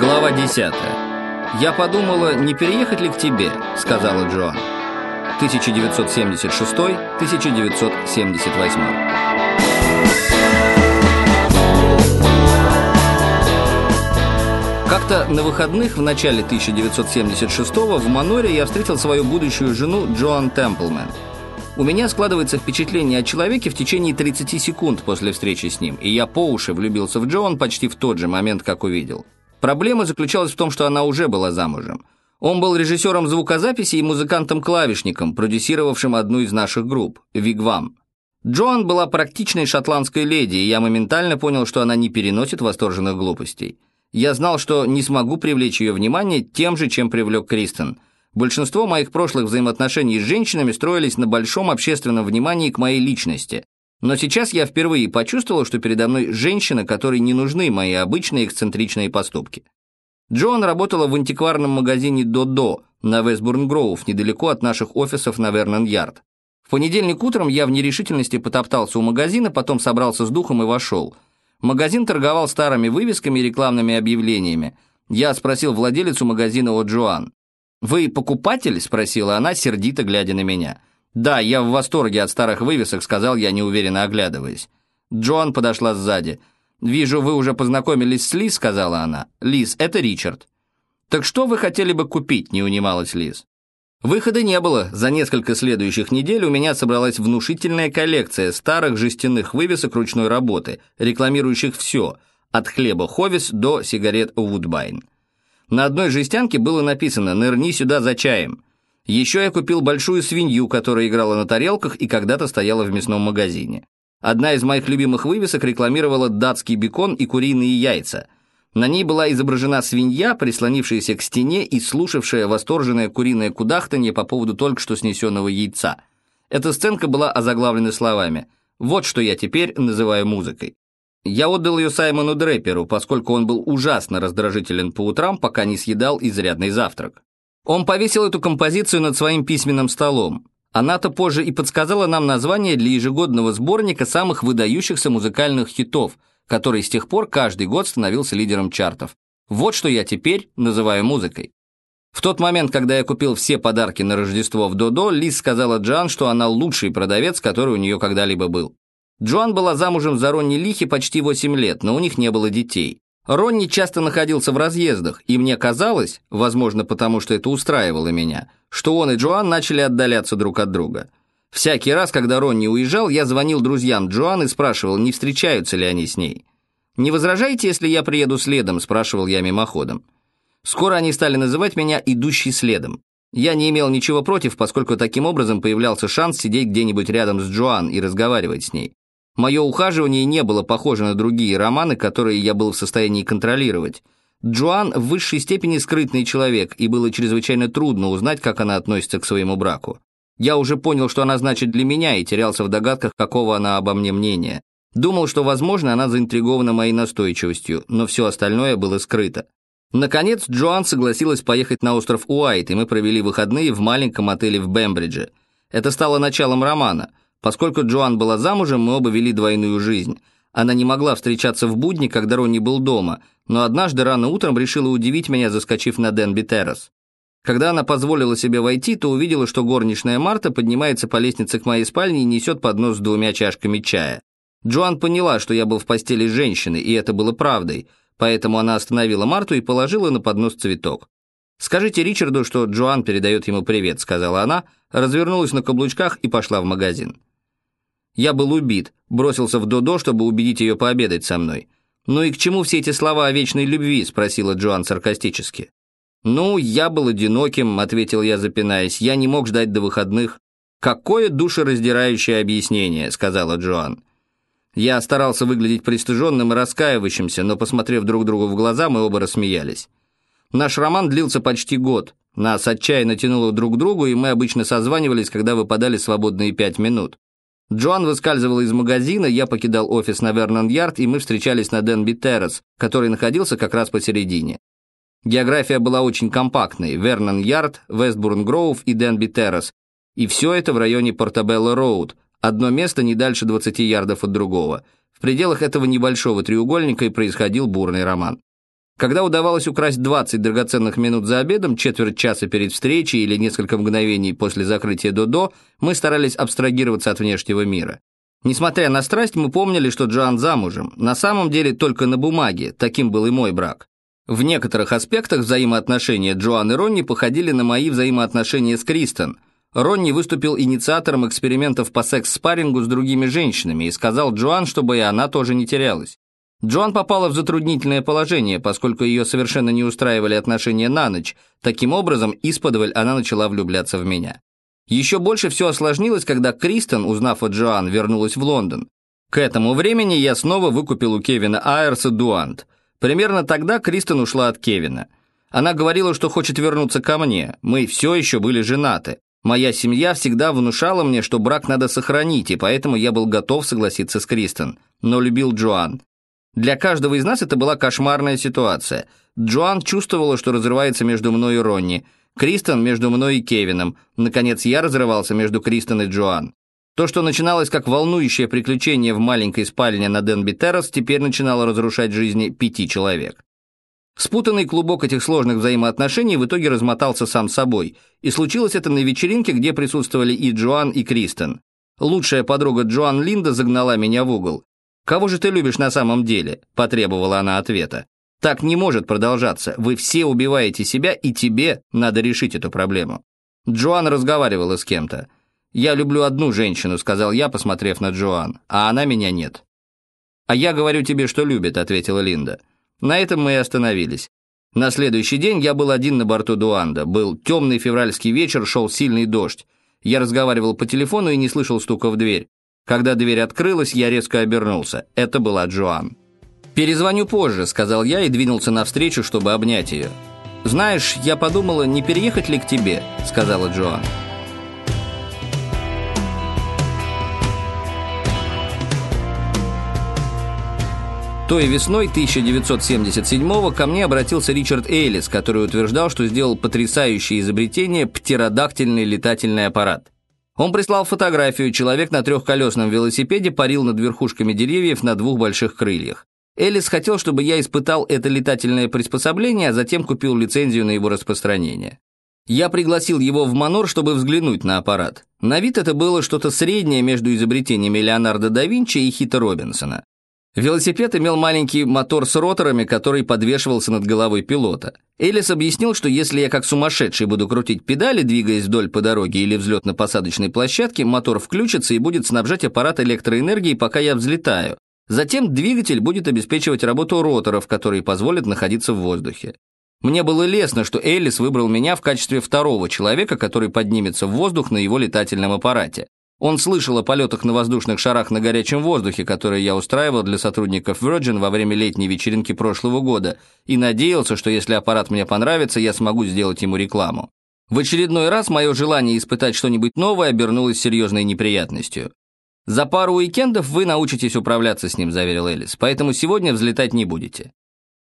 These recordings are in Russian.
Глава 10. «Я подумала, не переехать ли к тебе», — сказала Джоан. 1976-1978. Как-то на выходных в начале 1976 в Маноре я встретил свою будущую жену Джоан Темплмен. У меня складывается впечатление о человеке в течение 30 секунд после встречи с ним, и я по уши влюбился в Джоан почти в тот же момент, как увидел. Проблема заключалась в том, что она уже была замужем. Он был режиссером звукозаписи и музыкантом-клавишником, продюсировавшим одну из наших групп – «Вигвам». Джоан была практичной шотландской леди, и я моментально понял, что она не переносит восторженных глупостей. Я знал, что не смогу привлечь ее внимание тем же, чем привлек Кристен. Большинство моих прошлых взаимоотношений с женщинами строились на большом общественном внимании к моей личности, но сейчас я впервые почувствовал, что передо мной женщина, которой не нужны мои обычные эксцентричные поступки. Джоан работала в антикварном магазине «Додо» на Вестбурн-Гроув, недалеко от наших офисов на Вернон-Ярд. В понедельник утром я в нерешительности потоптался у магазина, потом собрался с духом и вошел. Магазин торговал старыми вывесками и рекламными объявлениями. Я спросил владелицу магазина о Джоан. «Вы покупатель?» – спросила она, сердито глядя на меня. «Да, я в восторге от старых вывесок», — сказал я, неуверенно оглядываясь. Джоан подошла сзади. «Вижу, вы уже познакомились с Лиз», — сказала она. «Лиз, это Ричард». «Так что вы хотели бы купить?» — не унималась Лиз. Выхода не было. За несколько следующих недель у меня собралась внушительная коллекция старых жестяных вывесок ручной работы, рекламирующих все, от хлеба Ховис до сигарет Вудбайн. На одной жестянке было написано «Нырни сюда за чаем». Еще я купил большую свинью, которая играла на тарелках и когда-то стояла в мясном магазине. Одна из моих любимых вывесок рекламировала датский бекон и куриные яйца. На ней была изображена свинья, прислонившаяся к стене и слушавшая восторженное куриное кудахтанье по поводу только что снесенного яйца. Эта сценка была озаглавлена словами «Вот что я теперь называю музыкой». Я отдал ее Саймону Дрейперу, поскольку он был ужасно раздражителен по утрам, пока не съедал изрядный завтрак. Он повесил эту композицию над своим письменным столом. Она-то позже и подсказала нам название для ежегодного сборника самых выдающихся музыкальных хитов, который с тех пор каждый год становился лидером чартов. Вот что я теперь называю музыкой. В тот момент, когда я купил все подарки на Рождество в Додо, Лиз сказала Джоан, что она лучший продавец, который у нее когда-либо был. Джоан была замужем за Ронни Лихи почти 8 лет, но у них не было детей. Ронни часто находился в разъездах, и мне казалось, возможно, потому что это устраивало меня, что он и Джоан начали отдаляться друг от друга. Всякий раз, когда Ронни уезжал, я звонил друзьям Джоан и спрашивал, не встречаются ли они с ней. «Не возражаете, если я приеду следом?» – спрашивал я мимоходом. Скоро они стали называть меня «идущий следом». Я не имел ничего против, поскольку таким образом появлялся шанс сидеть где-нибудь рядом с Джоан и разговаривать с ней. Мое ухаживание не было похоже на другие романы, которые я был в состоянии контролировать. Джоан в высшей степени скрытный человек, и было чрезвычайно трудно узнать, как она относится к своему браку. Я уже понял, что она значит для меня, и терялся в догадках, какого она обо мне мнения. Думал, что, возможно, она заинтригована моей настойчивостью, но все остальное было скрыто. Наконец, Джоан согласилась поехать на остров Уайт, и мы провели выходные в маленьком отеле в Бембридже. Это стало началом романа – Поскольку Джоан была замужем, мы оба вели двойную жизнь. Она не могла встречаться в будни, когда Ронни был дома, но однажды рано утром решила удивить меня, заскочив на Денби Террас. Когда она позволила себе войти, то увидела, что горничная Марта поднимается по лестнице к моей спальне и несет поднос с двумя чашками чая. Джоан поняла, что я был в постели с женщиной, и это было правдой, поэтому она остановила Марту и положила на поднос цветок. «Скажите Ричарду, что Джоан передает ему привет», — сказала она, развернулась на каблучках и пошла в магазин. Я был убит, бросился в Додо, чтобы убедить ее пообедать со мной. «Ну и к чему все эти слова о вечной любви?» – спросила Джоан саркастически. «Ну, я был одиноким», – ответил я, запинаясь. «Я не мог ждать до выходных». «Какое душераздирающее объяснение», – сказала Джоан. Я старался выглядеть пристыженным и раскаивающимся, но, посмотрев друг другу в глаза, мы оба рассмеялись. Наш роман длился почти год. Нас отчаянно тянуло друг к другу, и мы обычно созванивались, когда выпадали свободные пять минут. Джоан выскальзывала из магазина, я покидал офис на Вернон-Ярд, и мы встречались на Денби Террас, который находился как раз посередине. География была очень компактной – Вернон-Ярд, Вестбурн-Гроув и Денби Террас. И все это в районе Портабелло-Роуд, одно место не дальше 20 ярдов от другого. В пределах этого небольшого треугольника и происходил бурный роман. Когда удавалось украсть 20 драгоценных минут за обедом, четверть часа перед встречей или несколько мгновений после закрытия Додо, мы старались абстрагироваться от внешнего мира. Несмотря на страсть, мы помнили, что Джоан замужем. На самом деле только на бумаге, таким был и мой брак. В некоторых аспектах взаимоотношения Джоан и Ронни походили на мои взаимоотношения с Кристен. Ронни выступил инициатором экспериментов по секс-спаррингу с другими женщинами и сказал Джоан, чтобы и она тоже не терялась. Джоан попала в затруднительное положение, поскольку ее совершенно не устраивали отношения на ночь. Таким образом, исподволь она начала влюбляться в меня. Еще больше все осложнилось, когда Кристен, узнав о Джоан, вернулась в Лондон. К этому времени я снова выкупил у Кевина Айерса дуант. Примерно тогда Кристен ушла от Кевина. Она говорила, что хочет вернуться ко мне. Мы все еще были женаты. Моя семья всегда внушала мне, что брак надо сохранить, и поэтому я был готов согласиться с Кристен, но любил Джоан. Для каждого из нас это была кошмарная ситуация. Джоан чувствовала, что разрывается между мной и Ронни. Кристен между мной и Кевином. Наконец, я разрывался между Кристен и Джоан. То, что начиналось как волнующее приключение в маленькой спальне на Денби Террас, теперь начинало разрушать жизни пяти человек. Спутанный клубок этих сложных взаимоотношений в итоге размотался сам собой, и случилось это на вечеринке, где присутствовали и Джоан, и Кристен. Лучшая подруга Джоан Линда загнала меня в угол. «Кого же ты любишь на самом деле?» – потребовала она ответа. «Так не может продолжаться. Вы все убиваете себя, и тебе надо решить эту проблему». Джоан разговаривала с кем-то. «Я люблю одну женщину», — сказал я, посмотрев на Джоан, «а она меня нет». «А я говорю тебе, что любит», — ответила Линда. На этом мы и остановились. На следующий день я был один на борту Дуанда. Был темный февральский вечер, шел сильный дождь. Я разговаривал по телефону и не слышал стука в дверь. Когда дверь открылась, я резко обернулся. Это была Джоан. «Перезвоню позже», — сказал я и двинулся навстречу, чтобы обнять ее. «Знаешь, я подумала, не переехать ли к тебе», — сказала Джоан. Той весной 1977-го ко мне обратился Ричард Эйлис, который утверждал, что сделал потрясающее изобретение птеродактильный летательный аппарат. Он прислал фотографию, человек на трехколесном велосипеде парил над верхушками деревьев на двух больших крыльях. Элис хотел, чтобы я испытал это летательное приспособление, а затем купил лицензию на его распространение. Я пригласил его в Манор, чтобы взглянуть на аппарат. На вид это было что-то среднее между изобретениями Леонардо да Винчи и Хита Робинсона. Велосипед имел маленький мотор с роторами, который подвешивался над головой пилота. Элис объяснил, что если я как сумасшедший буду крутить педали, двигаясь вдоль по дороге или взлетно-посадочной площадке, мотор включится и будет снабжать аппарат электроэнергией, пока я взлетаю. Затем двигатель будет обеспечивать работу роторов, которые позволят находиться в воздухе. Мне было лестно, что Элис выбрал меня в качестве второго человека, который поднимется в воздух на его летательном аппарате. Он слышал о полетах на воздушных шарах на горячем воздухе, которые я устраивал для сотрудников Virgin во время летней вечеринки прошлого года, и надеялся, что если аппарат мне понравится, я смогу сделать ему рекламу. В очередной раз мое желание испытать что-нибудь новое обернулось серьезной неприятностью. «За пару уикендов вы научитесь управляться с ним», — заверил Элис, «поэтому сегодня взлетать не будете».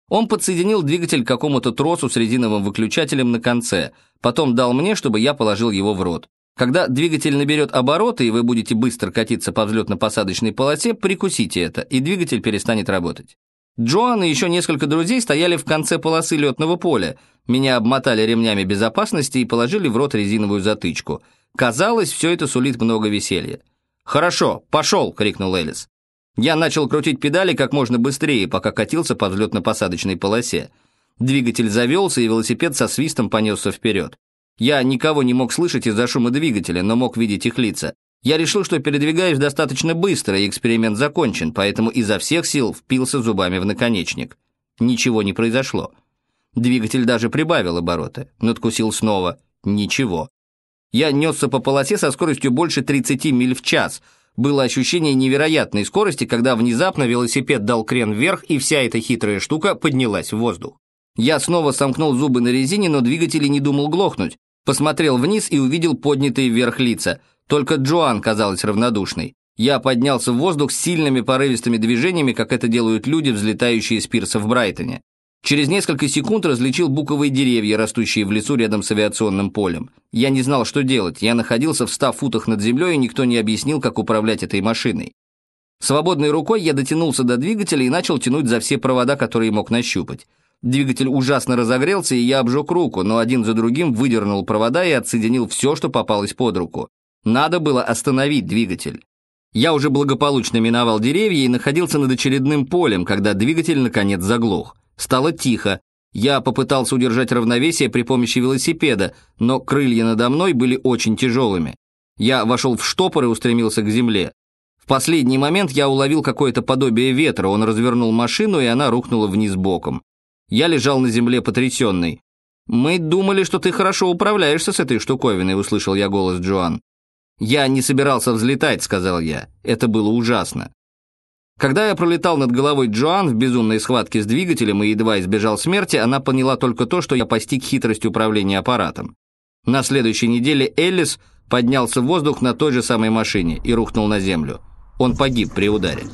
Он подсоединил двигатель к какому-то тросу с резиновым выключателем на конце, потом дал мне, чтобы я положил его в рот. Когда двигатель наберет обороты, и вы будете быстро катиться по взлетно-посадочной полосе, прикусите это, и двигатель перестанет работать. Джоан и еще несколько друзей стояли в конце полосы летного поля. Меня обмотали ремнями безопасности и положили в рот резиновую затычку. Казалось, все это сулит много веселья. «Хорошо, пошел!» — крикнул Элис. Я начал крутить педали как можно быстрее, пока катился по взлетно-посадочной полосе. Двигатель завелся, и велосипед со свистом понесся вперед. Я никого не мог слышать из-за шума двигателя, но мог видеть их лица. Я решил, что передвигаюсь достаточно быстро, и эксперимент закончен, поэтому изо всех сил впился зубами в наконечник. Ничего не произошло. Двигатель даже прибавил обороты. Надкусил снова. Ничего. Я несся по полосе со скоростью больше 30 миль в час. Было ощущение невероятной скорости, когда внезапно велосипед дал крен вверх, и вся эта хитрая штука поднялась в воздух. Я снова сомкнул зубы на резине, но двигатель и не думал глохнуть. Посмотрел вниз и увидел поднятые вверх лица. Только Джоан казалась равнодушной. Я поднялся в воздух с сильными порывистыми движениями, как это делают люди, взлетающие с пирса в Брайтоне. Через несколько секунд различил буковые деревья, растущие в лесу рядом с авиационным полем. Я не знал, что делать. Я находился в ста футах над землей, и никто не объяснил, как управлять этой машиной. Свободной рукой я дотянулся до двигателя и начал тянуть за все провода, которые мог нащупать. Двигатель ужасно разогрелся, и я обжег руку, но один за другим выдернул провода и отсоединил все, что попалось под руку. Надо было остановить двигатель. Я уже благополучно миновал деревья и находился над очередным полем, когда двигатель наконец заглох. Стало тихо. Я попытался удержать равновесие при помощи велосипеда, но крылья надо мной были очень тяжелыми. Я вошел в штопор и устремился к земле. В последний момент я уловил какое-то подобие ветра, он развернул машину, и она рухнула вниз боком. Я лежал на земле потрясенный. «Мы думали, что ты хорошо управляешься с этой штуковиной», — услышал я голос Джоан. «Я не собирался взлетать», — сказал я. Это было ужасно. Когда я пролетал над головой Джоан в безумной схватке с двигателем и едва избежал смерти, она поняла только то, что я постиг хитрость управления аппаратом. На следующей неделе Эллис поднялся в воздух на той же самой машине и рухнул на землю. Он погиб при ударе.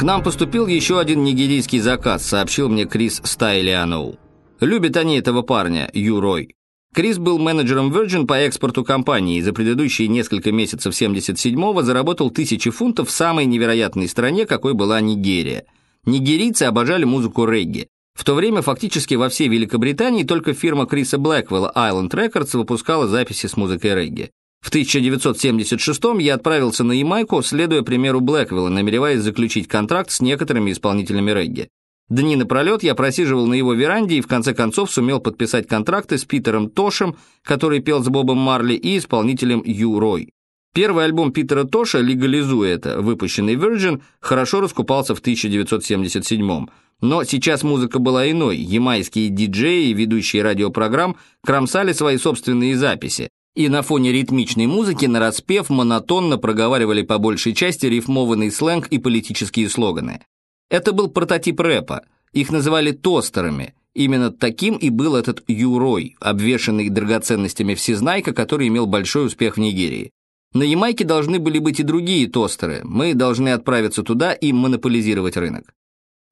К нам поступил еще один нигерийский заказ, сообщил мне Крис Стайлианоу. Любят они этого парня, Ю Рой. Крис был менеджером Virgin по экспорту компании и за предыдущие несколько месяцев 77-го заработал тысячи фунтов в самой невероятной стране, какой была Нигерия. Нигерийцы обожали музыку регги. В то время фактически во всей Великобритании только фирма Криса Блэквелла Island Records выпускала записи с музыкой регги. В 1976-м я отправился на Ямайку, следуя примеру Блэквелла, намереваясь заключить контракт с некоторыми исполнителями регги. Дни напролет я просиживал на его веранде и в конце концов сумел подписать контракты с Питером Тошем, который пел с Бобом Марли, и исполнителем Ю Рой. Первый альбом Питера Тоша «Легализуя это», выпущенный Virgin, хорошо раскупался в 1977 Но сейчас музыка была иной. Ямайские диджеи и ведущие радиопрограмм кромсали свои собственные записи. И на фоне ритмичной музыки на распев монотонно проговаривали по большей части рифмованный сленг и политические слоганы. Это был прототип рэпа. Их называли тостерами. Именно таким и был этот Юрой, обвешанный драгоценностями всезнайка, который имел большой успех в Нигерии. На Ямайке должны были быть и другие тостеры. Мы должны отправиться туда и монополизировать рынок.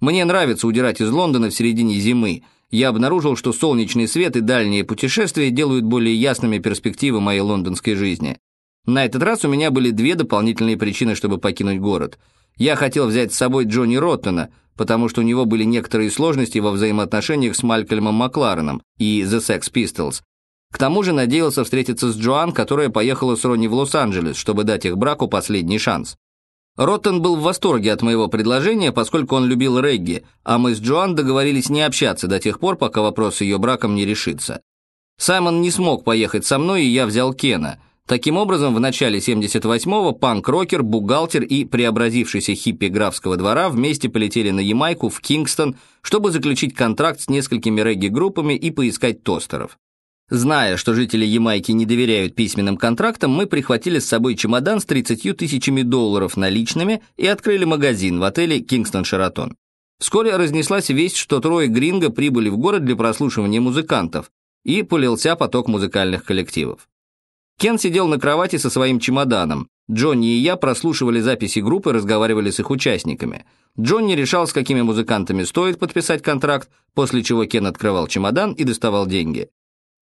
Мне нравится удирать из Лондона в середине зимы. Я обнаружил, что солнечный свет и дальние путешествия делают более ясными перспективы моей лондонской жизни. На этот раз у меня были две дополнительные причины, чтобы покинуть город – я хотел взять с собой Джонни Роттона, потому что у него были некоторые сложности во взаимоотношениях с Малькольмом Маклареном и The Sex Pistols. К тому же надеялся встретиться с Джоан, которая поехала с Ронни в Лос-Анджелес, чтобы дать их браку последний шанс. Роттон был в восторге от моего предложения, поскольку он любил регги, а мы с Джоан договорились не общаться до тех пор, пока вопрос ее браком не решится. Саймон не смог поехать со мной, и я взял Кена – Таким образом, в начале 78-го панк-рокер, бухгалтер и преобразившийся хиппи графского двора вместе полетели на Ямайку в Кингстон, чтобы заключить контракт с несколькими регги-группами и поискать тостеров. Зная, что жители Ямайки не доверяют письменным контрактам, мы прихватили с собой чемодан с 30 тысячами долларов наличными и открыли магазин в отеле «Кингстон Шератон». Вскоре разнеслась весть, что трое гринго прибыли в город для прослушивания музыкантов, и полился поток музыкальных коллективов. Кен сидел на кровати со своим чемоданом. Джонни и я прослушивали записи группы, разговаривали с их участниками. Джонни решал, с какими музыкантами стоит подписать контракт, после чего Кен открывал чемодан и доставал деньги.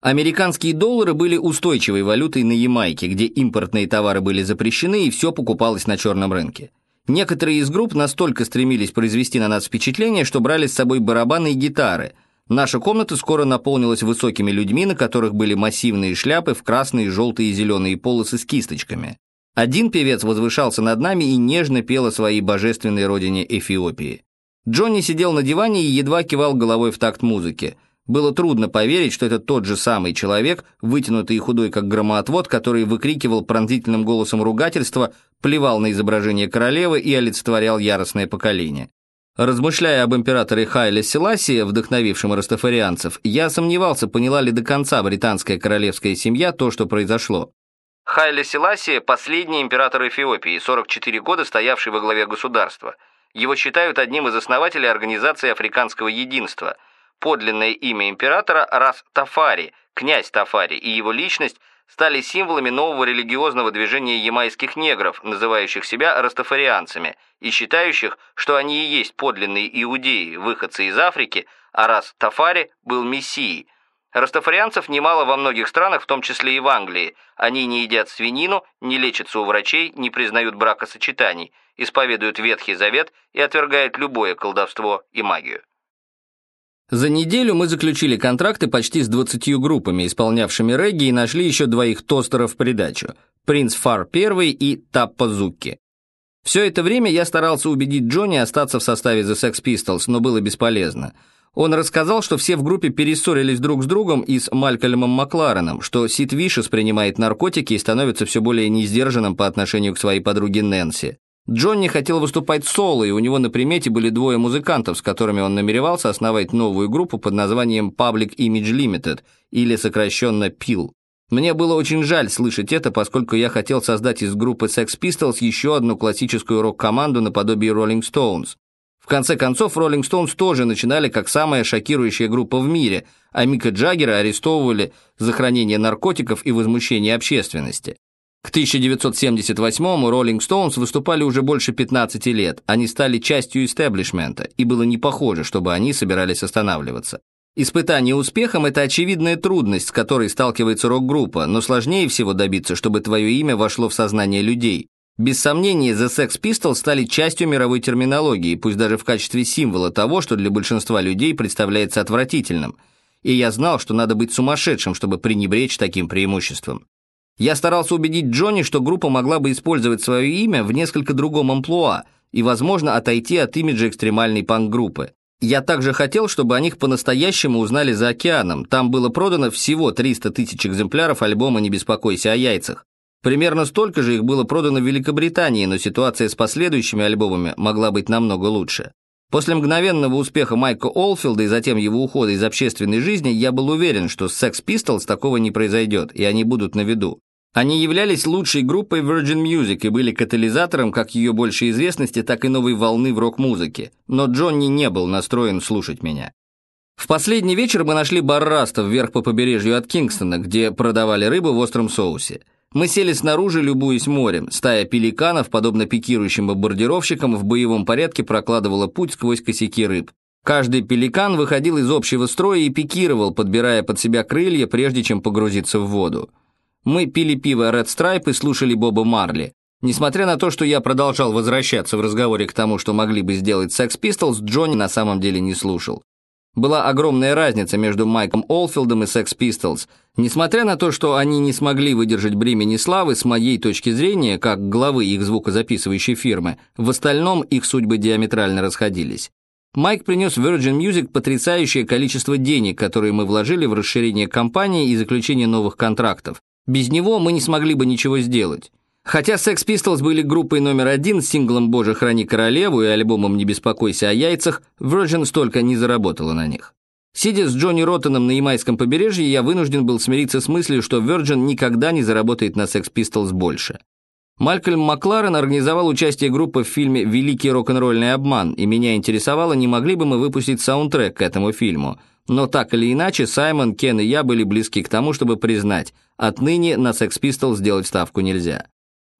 Американские доллары были устойчивой валютой на Ямайке, где импортные товары были запрещены и все покупалось на черном рынке. Некоторые из групп настолько стремились произвести на нас впечатление, что брали с собой барабаны и гитары – Наша комната скоро наполнилась высокими людьми, на которых были массивные шляпы в красные, желтые и зеленые полосы с кисточками. Один певец возвышался над нами и нежно пел о своей божественной родине Эфиопии. Джонни сидел на диване и едва кивал головой в такт музыки. Было трудно поверить, что это тот же самый человек, вытянутый и худой как громоотвод, который выкрикивал пронзительным голосом ругательства, плевал на изображение королевы и олицетворял яростное поколение. Размышляя об императоре Хайле Селасии, вдохновившем растафарианцев, я сомневался, поняла ли до конца британская королевская семья то, что произошло. Хайле Селасия – последний император Эфиопии, 44 года стоявший во главе государства. Его считают одним из основателей Организации Африканского Единства. Подлинное имя императора – Рас Тафари, князь Тафари, и его личность стали символами нового религиозного движения ямайских негров, называющих себя растафарианцами, и считающих, что они и есть подлинные иудеи, выходцы из Африки, а раз Тафари был мессией. Растафарианцев немало во многих странах, в том числе и в Англии. Они не едят свинину, не лечатся у врачей, не признают бракосочетаний, исповедуют Ветхий Завет и отвергают любое колдовство и магию. За неделю мы заключили контракты почти с 20 группами, исполнявшими регги, и нашли еще двоих тостеров в придачу – Принц Фар I и Таппа Зукки. Все это время я старался убедить Джонни остаться в составе The Sex Pistols, но было бесполезно – он рассказал, что все в группе перессорились друг с другом и с Малькольмом Маклареном, что Сид Вишес принимает наркотики и становится все более несдержанным по отношению к своей подруге Нэнси. Джонни хотел выступать соло, и у него на примете были двое музыкантов, с которыми он намеревался основать новую группу под названием Public Image Limited, или сокращенно PIL. Мне было очень жаль слышать это, поскольку я хотел создать из группы Sex Pistols еще одну классическую рок-команду наподобие Rolling Stones конце концов, Роллинг Стоунс тоже начинали как самая шокирующая группа в мире, а Мика Джаггера арестовывали за хранение наркотиков и возмущение общественности. К 1978-му Роллинг Стоунс выступали уже больше 15 лет, они стали частью истеблишмента, и было не похоже, чтобы они собирались останавливаться. Испытание успехом – это очевидная трудность, с которой сталкивается рок-группа, но сложнее всего добиться, чтобы твое имя вошло в сознание людей. Без сомнения, The Sex Pistols стали частью мировой терминологии, пусть даже в качестве символа того, что для большинства людей представляется отвратительным. И я знал, что надо быть сумасшедшим, чтобы пренебречь таким преимуществом. Я старался убедить Джонни, что группа могла бы использовать свое имя в несколько другом амплуа и, возможно, отойти от имиджа экстремальной панк-группы. Я также хотел, чтобы о них по-настоящему узнали за океаном. Там было продано всего 300 тысяч экземпляров альбома «Не беспокойся о яйцах». Примерно столько же их было продано в Великобритании, но ситуация с последующими альбомами могла быть намного лучше. После мгновенного успеха Майка Олфилда и затем его ухода из общественной жизни, я был уверен, что с Sex Pistols такого не произойдет, и они будут на виду. Они являлись лучшей группой Virgin Music и были катализатором как ее большей известности, так и новой волны в рок-музыке. Но Джонни не был настроен слушать меня. В последний вечер мы нашли бар Раста вверх по побережью от Кингстона, где продавали рыбу в остром соусе. Мы сели снаружи, любуясь морем. Стая пеликанов, подобно пикирующим бомбардировщикам, в боевом порядке прокладывала путь сквозь косяки рыб. Каждый пеликан выходил из общего строя и пикировал, подбирая под себя крылья, прежде чем погрузиться в воду. Мы пили пиво Red Stripe и слушали Боба Марли. Несмотря на то, что я продолжал возвращаться в разговоре к тому, что могли бы сделать Sex Pistols, Джонни на самом деле не слушал. Была огромная разница между Майком Олфилдом и Sex Pistols. Несмотря на то, что они не смогли выдержать бремени славы, с моей точки зрения, как главы их звукозаписывающей фирмы, в остальном их судьбы диаметрально расходились. Майк принес Virgin Music потрясающее количество денег, которые мы вложили в расширение компании и заключение новых контрактов. Без него мы не смогли бы ничего сделать. Хотя Sex Pistols были группой номер один с синглом «Боже, храни королеву» и альбомом «Не беспокойся о яйцах», Virgin столько не заработала на них. Сидя с Джонни Роттоном на Ямайском побережье, я вынужден был смириться с мыслью, что Virgin никогда не заработает на Sex Pistols больше. Малькольм Макларен организовал участие группы в фильме «Великий рок-н-ролльный обман», и меня интересовало, не могли бы мы выпустить саундтрек к этому фильму. Но так или иначе, Саймон, Кен и я были близки к тому, чтобы признать, отныне на Sex Pistols сделать ставку нельзя.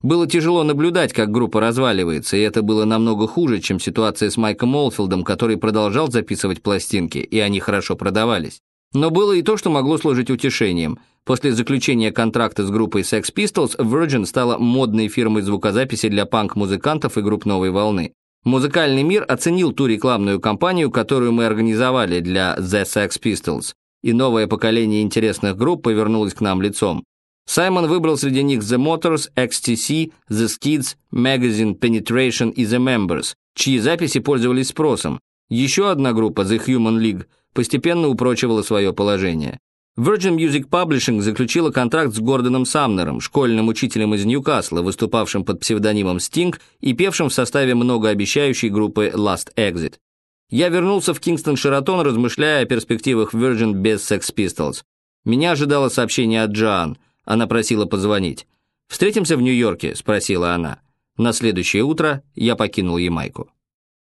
Было тяжело наблюдать, как группа разваливается, и это было намного хуже, чем ситуация с Майком Олфилдом, который продолжал записывать пластинки, и они хорошо продавались. Но было и то, что могло служить утешением. После заключения контракта с группой Sex Pistols, Virgin стала модной фирмой звукозаписи для панк-музыкантов и групп новой волны. Музыкальный мир оценил ту рекламную кампанию, которую мы организовали для The Sex Pistols, и новое поколение интересных групп повернулось к нам лицом. Саймон выбрал среди них The Motors, XTC, The Skids, Magazine, Penetration и The Members, чьи записи пользовались спросом. Еще одна группа, The Human League, постепенно упрочивала свое положение. Virgin Music Publishing заключила контракт с Гордоном Самнером, школьным учителем из Ньюкасла, выступавшим под псевдонимом Sting и певшим в составе многообещающей группы Last Exit. Я вернулся в Кингстон Шератон, размышляя о перспективах Virgin без Sex Pistols. Меня ожидало сообщение от Джоан – она просила позвонить. «Встретимся в Нью-Йорке?» – спросила она. На следующее утро я покинул Ямайку.